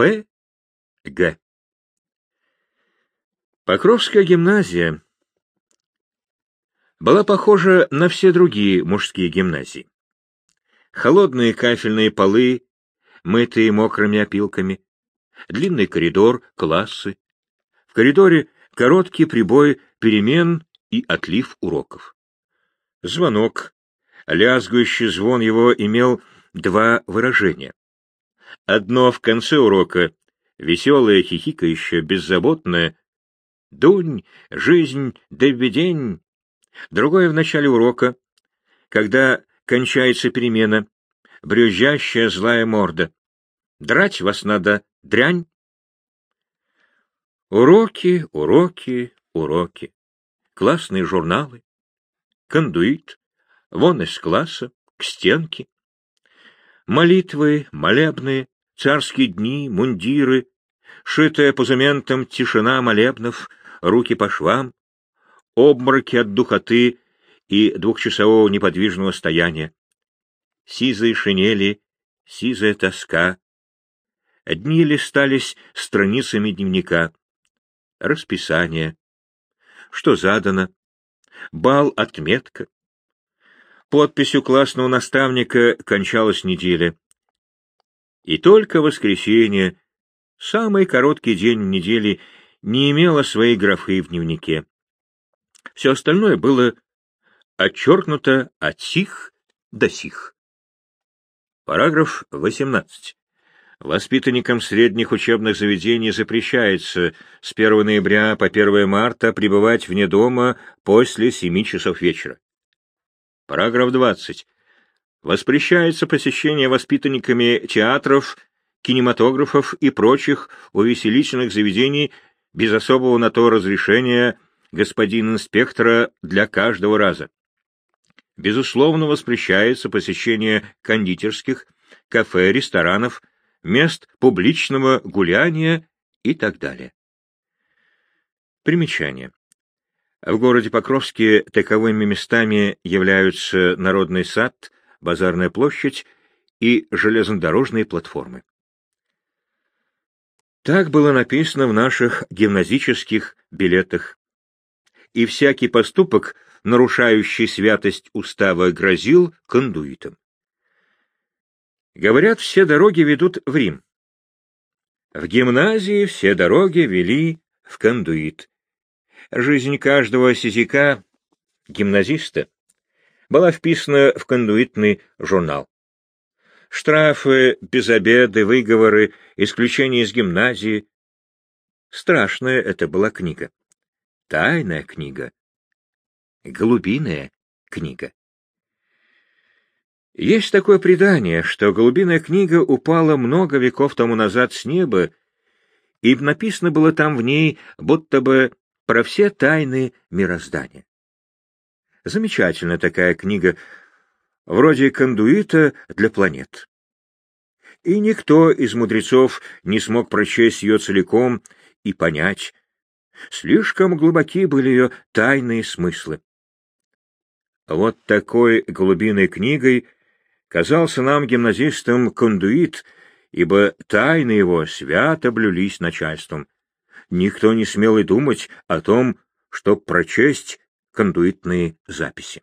П. Г. Покровская гимназия была похожа на все другие мужские гимназии. Холодные кафельные полы, мытые мокрыми опилками, длинный коридор, классы. В коридоре короткий прибой перемен и отлив уроков. Звонок. Лязгующий звон его имел два выражения. Одно в конце урока, веселое, хихикающее, беззаботное, «Дунь, жизнь, да введень». Другое в начале урока, когда кончается перемена, брюзжащая злая морда. Драть вас надо, дрянь. Уроки, уроки, уроки. Классные журналы. Кондуит. Вон из класса, к стенке. Молитвы, молебны, царские дни, мундиры, шитая позументом тишина молебнов, руки по швам, обмороки от духоты и двухчасового неподвижного стояния. Сизые шинели, сизая тоска. Дни листались страницами дневника. Расписание. Что задано? Бал, отметка. Подписью классного наставника кончалась неделя. И только воскресенье, самый короткий день в неделе, не имело своей графы в дневнике. Все остальное было отчеркнуто от сих до сих. Параграф 18. Воспитанникам средних учебных заведений запрещается с 1 ноября по 1 марта пребывать вне дома после 7 часов вечера. Параграф 20. Воспрещается посещение воспитанниками театров, кинематографов и прочих увеселительных заведений без особого на то разрешения господина инспектора для каждого раза. Безусловно, воспрещается посещение кондитерских, кафе, ресторанов, мест публичного гуляния и так далее. Примечание. В городе Покровске таковыми местами являются Народный сад, Базарная площадь и железнодорожные платформы. Так было написано в наших гимназических билетах. И всякий поступок, нарушающий святость устава, грозил кондуитом. Говорят, все дороги ведут в Рим. В гимназии все дороги вели в кондуит. Жизнь каждого сизика, гимназиста, была вписана в кондуитный журнал. Штрафы, безобеды, выговоры, исключения из гимназии. Страшная это была книга. Тайная книга. Голубиная книга. Есть такое предание, что голубиная книга упала много веков тому назад с неба, и написано было там в ней, будто бы про все тайны мироздания. Замечательная такая книга, вроде кондуита для планет. И никто из мудрецов не смог прочесть ее целиком и понять. Слишком глубоки были ее тайные смыслы. Вот такой голубиной книгой — казался нам, гимназистам, кондуит, ибо тайны его свято блюлись начальством. Никто не смел и думать о том, чтоб прочесть кондуитные записи.